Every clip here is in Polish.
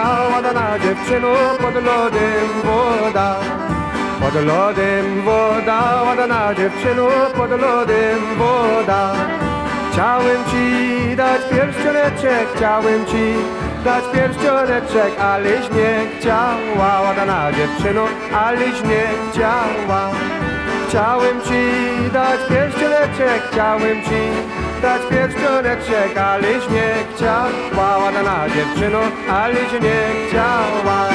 ładana dziewczyno, pod lodem woda. Pod lodem woda, ładana dziewczyno, pod lodem woda. Chciałem ci dać pierścioneczek, chciałem ci dać pierścioneczek, aleś nie chciała, ładana dziewczyno, aleś nie chciała. Chciałem ci dać pierścioneczek, chciałem ci dać pierścioneczek, aleś nie chciała, ładana dziewczyno, aleś nie chciała.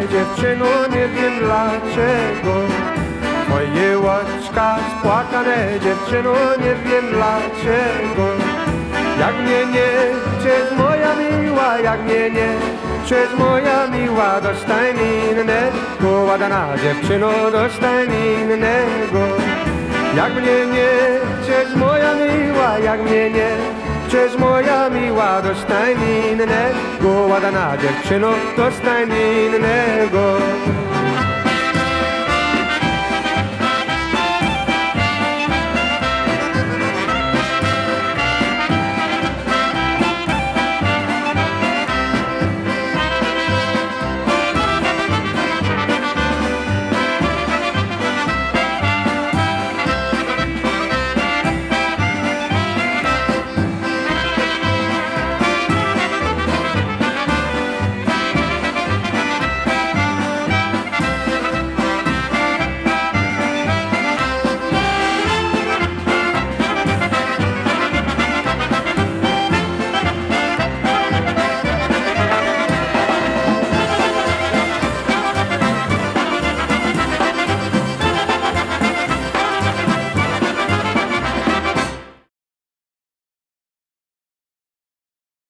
Dziewczyno, nie wiem dlaczego. Twoje łożka spłakane dziewczyno, nie wiem dlaczego. Jak mnie nie chcesz moja miła, jak mnie nie chcesz moja miła, dostań innego, ładana dziewczyno, dostań innego. Jak mnie nie chcesz moja miła, jak mnie nie chcesz moja miła, dostań innego, ładana dziewczyno, dostań innego.